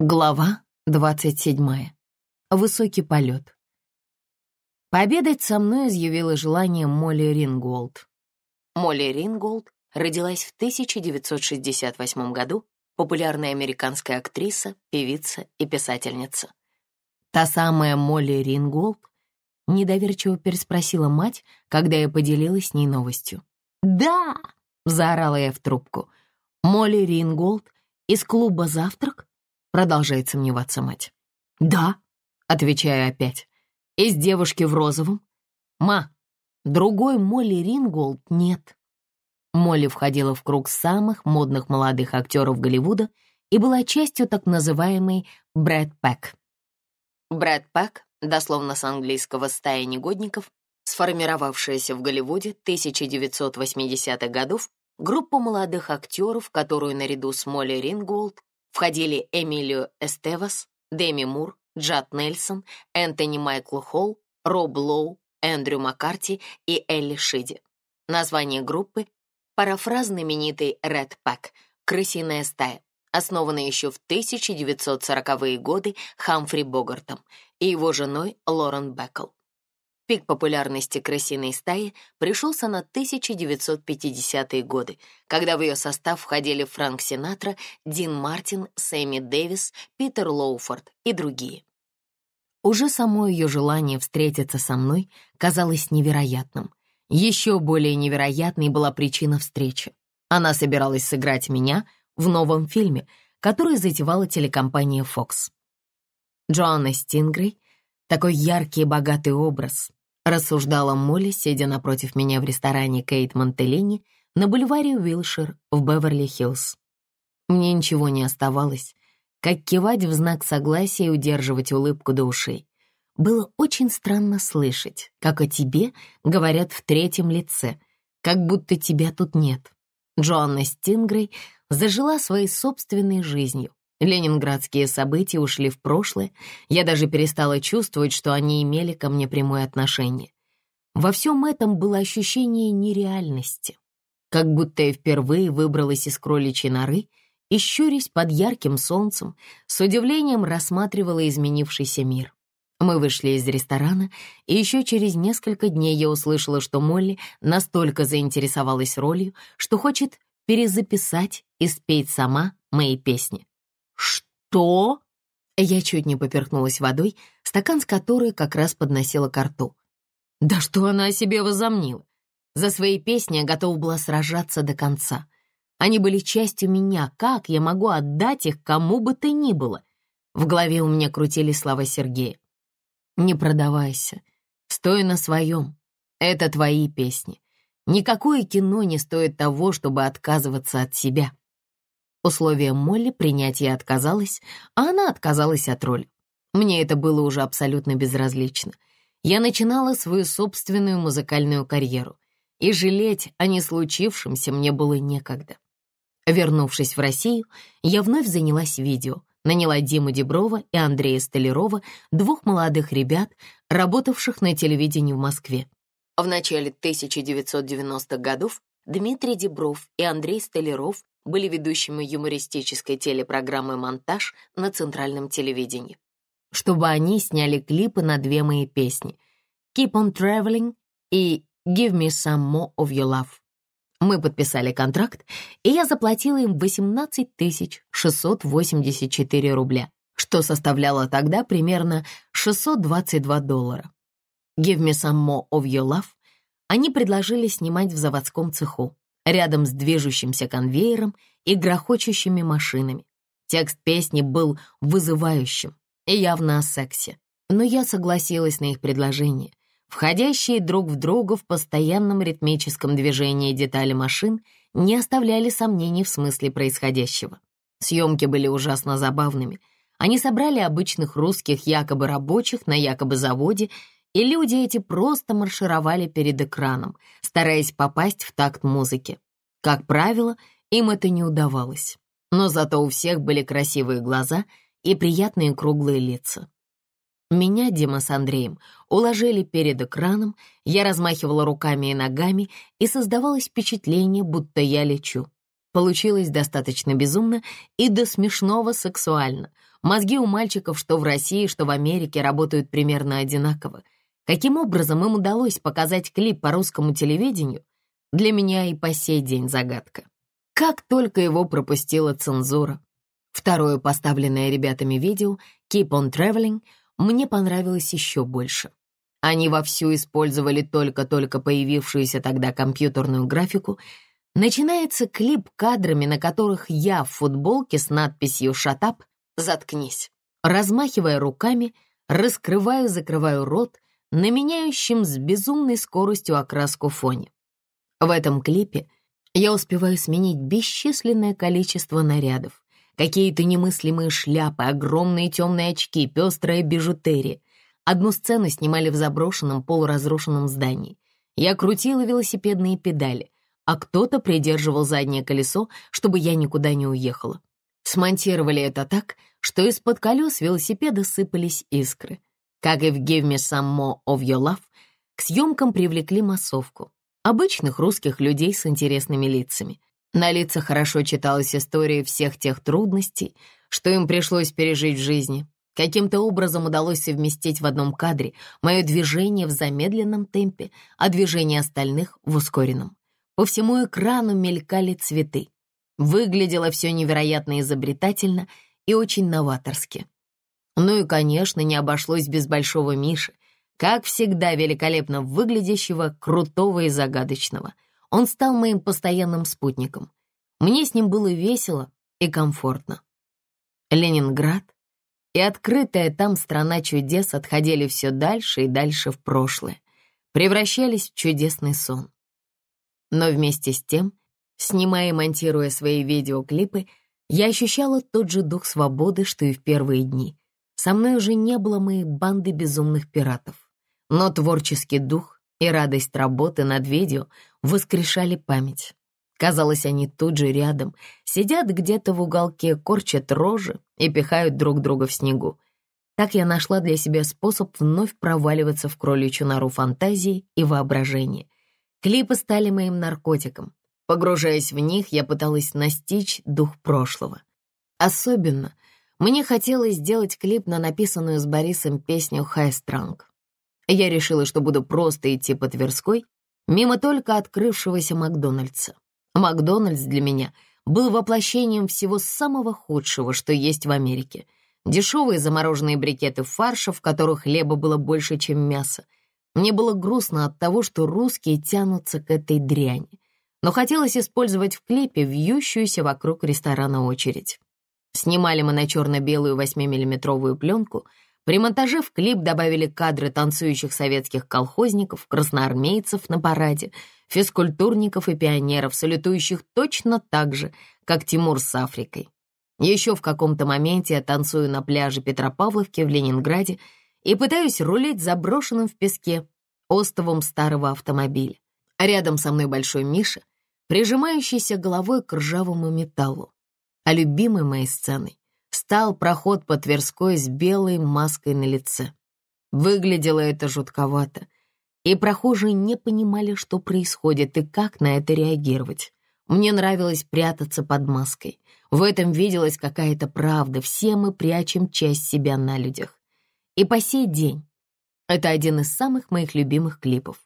Глава 27. Высокий полет. Пообедать со мной изъявила желание Молли Ринголд. Молли Ринголд родилась в 1968 году, популярная американская актриса, певица и писательница. Та самая Молли Ринголд недоверчиво переспросила мать, когда я поделилась с ней новостью. «Да!» — заорала я в трубку. «Молли Ринголд из клуба «Завтрак»?» Продолжает сомневаться мать. «Да», — отвечаю опять. «Из девушки в розовом?» «Ма, другой Молли Ринголд нет». Молли входила в круг самых модных молодых актеров Голливуда и была частью так называемой Brat Pack. Brat Pack, дословно с английского «стая негодников», сформировавшаяся в Голливуде 1980-х годов, группа молодых актеров, которую наряду с Молли Ринголд входили Эмилио Эстевас, Деми Мур, Джад Нельсон, Энтони Майкл Холл, Роб Лоу, Эндрю Маккарти и Элли Шиди. Название группы — парафраз знаменитой Red Pack — «Крысиная стая», основанная еще в 1940-е годы Хамфри Богартом и его женой Лорен Беккл. Пик популярности крысиной стаи пришелся на 1950-е годы, когда в ее состав входили Франк Синатра, Дин Мартин, Сэмми Дэвис, Питер Лоуфорд и другие. Уже само ее желание встретиться со мной казалось невероятным. Еще более невероятной была причина встречи. Она собиралась сыграть меня в новом фильме, который затевала телекомпания Fox. Джоанна Стингрей — такой яркий и богатый образ, рассуждала Молли, сидя напротив меня в ресторане Кейт Монтеллини на бульваре Уилшир в Беверли-Хиллз. Мне ничего не оставалось, как кивать в знак согласия и удерживать улыбку до ушей. Было очень странно слышать, как о тебе говорят в третьем лице, как будто тебя тут нет. Джоанна Стингрей зажила своей собственной жизнью, Ленинградские события ушли в прошлое, я даже перестала чувствовать, что они имели ко мне прямое отношение. Во всем этом было ощущение нереальности, как будто я впервые выбралась из кроличьей норы и, щурясь под ярким солнцем, с удивлением рассматривала изменившийся мир. Мы вышли из ресторана, и еще через несколько дней я услышала, что Молли настолько заинтересовалась ролью, что хочет перезаписать и спеть сама мои песни. «Что?» Я чуть не поперхнулась водой, стакан с которой как раз подносила к рту. Да что она о себе возомнила? За свои песни я готова была сражаться до конца. Они были частью меня, как я могу отдать их кому бы то ни было? В голове у меня крутились слова Сергея. «Не продавайся, стой на своем. Это твои песни. Никакое кино не стоит того, чтобы отказываться от себя». Условием Молли принять я отказалась, а она отказалась от роли. Мне это было уже абсолютно безразлично. Я начинала свою собственную музыкальную карьеру, и жалеть о не случившемся мне было некогда. Вернувшись в Россию, я вновь занялась видео, наняла Диму Деброва и Андрея Столярова, двух молодых ребят, работавших на телевидении в Москве. В начале 1990-х годов Дмитрий Дебров и Андрей Столяров были ведущими юмористической телепрограммы «Монтаж» на центральном телевидении. Чтобы они сняли клипы на две мои песни «Keep on Traveling» и «Give me some more of your love». Мы подписали контракт, и я заплатила им 18 684 рубля, что составляло тогда примерно 622 доллара. «Give me some more of your love» они предложили снимать в заводском цеху рядом с движущимся конвейером и грохочущими машинами. Текст песни был вызывающим и явно о сексе, но я согласилась на их предложение. Входящие друг в друга в постоянном ритмическом движении детали машин не оставляли сомнений в смысле происходящего. Съемки были ужасно забавными. Они собрали обычных русских якобы рабочих на якобы заводе и люди эти просто маршировали перед экраном, стараясь попасть в такт музыки. Как правило, им это не удавалось. Но зато у всех были красивые глаза и приятные круглые лица. Меня, Дима с Андреем, уложили перед экраном, я размахивала руками и ногами, и создавалось впечатление, будто я лечу. Получилось достаточно безумно и до смешного сексуально. Мозги у мальчиков, что в России, что в Америке, работают примерно одинаково. Каким образом им удалось показать клип по русскому телевидению, для меня и по сей день загадка. Как только его пропустила цензура. Второе поставленное ребятами видео «Keep on Traveling» мне понравилось еще больше. Они вовсю использовали только-только появившуюся тогда компьютерную графику. Начинается клип кадрами, на которых я в футболке с надписью «Shut up» «Заткнись». Размахивая руками, раскрываю-закрываю рот на меняющем с безумной скоростью окраску фоне. В этом клипе я успеваю сменить бесчисленное количество нарядов. Какие-то немыслимые шляпы, огромные темные очки, пестрая бижутерия. Одну сцену снимали в заброшенном полуразрушенном здании. Я крутила велосипедные педали, а кто-то придерживал заднее колесо, чтобы я никуда не уехала. Смонтировали это так, что из-под колес велосипеда сыпались искры. Как и в «Give me some more of your love», к съемкам привлекли массовку. Обычных русских людей с интересными лицами. На лицах хорошо читалась история всех тех трудностей, что им пришлось пережить в жизни. Каким-то образом удалось совместить в одном кадре мое движение в замедленном темпе, а движение остальных — в ускоренном. По всему экрану мелькали цветы. Выглядело все невероятно изобретательно и очень новаторски. Ну и, конечно, не обошлось без Большого Миши, как всегда великолепно выглядящего, крутого и загадочного — он стал моим постоянным спутником. Мне с ним было весело и комфортно. Ленинград и открытая там страна чудес отходили все дальше и дальше в прошлое, превращались в чудесный сон. Но вместе с тем, снимая и монтируя свои видеоклипы, я ощущала тот же дух свободы, что и в первые дни. Со мной уже не было моей банды безумных пиратов. Но творческий дух и радость работы над видео воскрешали память. Казалось, они тут же рядом, сидят где-то в уголке, корчат рожи и пихают друг друга в снегу. Так я нашла для себя способ вновь проваливаться в кроличью нору фантазии и воображения. Клипы стали моим наркотиком. Погружаясь в них, я пыталась настичь дух прошлого. Особенно мне хотелось сделать клип на написанную с Борисом песню «High Strung». Я решила, что буду просто идти по Тверской, мимо только открывшегося Макдональдса. Макдональдс для меня был воплощением всего самого худшего, что есть в Америке. Дешевые замороженные брикеты фарша, в которых хлеба было больше, чем мяса. Мне было грустно от того, что русские тянутся к этой дряни. Но хотелось использовать в клипе вьющуюся вокруг ресторана очередь. Снимали мы на черно-белую 8-миллиметровую пленку — при монтаже в клип добавили кадры танцующих советских колхозников, красноармейцев на параде, физкультурников и пионеров, салютующих точно так же, как Тимур с Африкой. Еще в каком-то моменте я танцую на пляже Петропавловки в Ленинграде и пытаюсь рулить заброшенным в песке остовом старого автомобиля. рядом со мной большой Миша, прижимающийся головой к ржавому металлу. А любимой моей сценой стал проход по Тверской с белой маской на лице. Выглядело это жутковато, и прохожие не понимали, что происходит и как на это реагировать. Мне нравилось прятаться под маской. В этом виделась какая-то правда, все мы прячем часть себя на людях. И по сей день это один из самых моих любимых клипов.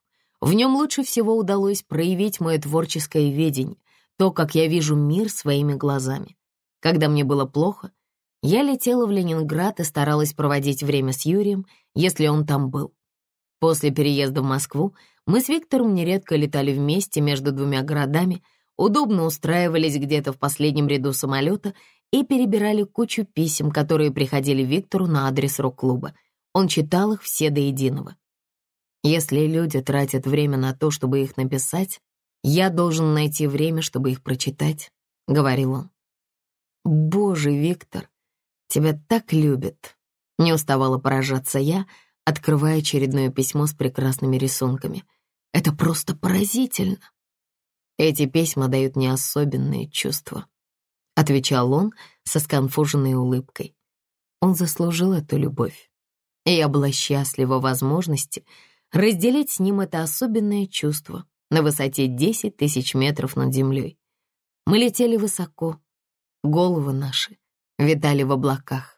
В нем лучше всего удалось проявить мое творческое видение, то, как я вижу мир своими глазами. Когда мне было плохо — я летела в Ленинград и старалась проводить время с Юрием, если он там был. После переезда в Москву мы с Виктором нередко летали вместе между двумя городами, удобно устраивались где-то в последнем ряду самолета и перебирали кучу писем, которые приходили Виктору на адрес рок-клуба. Он читал их все до единого. Если люди тратят время на то, чтобы их написать, я должен найти время, чтобы их прочитать, — говорил он. Боже, Виктор, Тебя так любят!» Не уставала поражаться я, открывая очередное письмо с прекрасными рисунками. «Это просто поразительно!» «Эти письма дают мне особенные чувства», — отвечал он со сконфуженной улыбкой. Он заслужил эту любовь, и я была счастлива возможности разделить с ним это особенное чувство на высоте 10 тысяч метров над землей. Мы летели высоко, головы наши витали в облаках.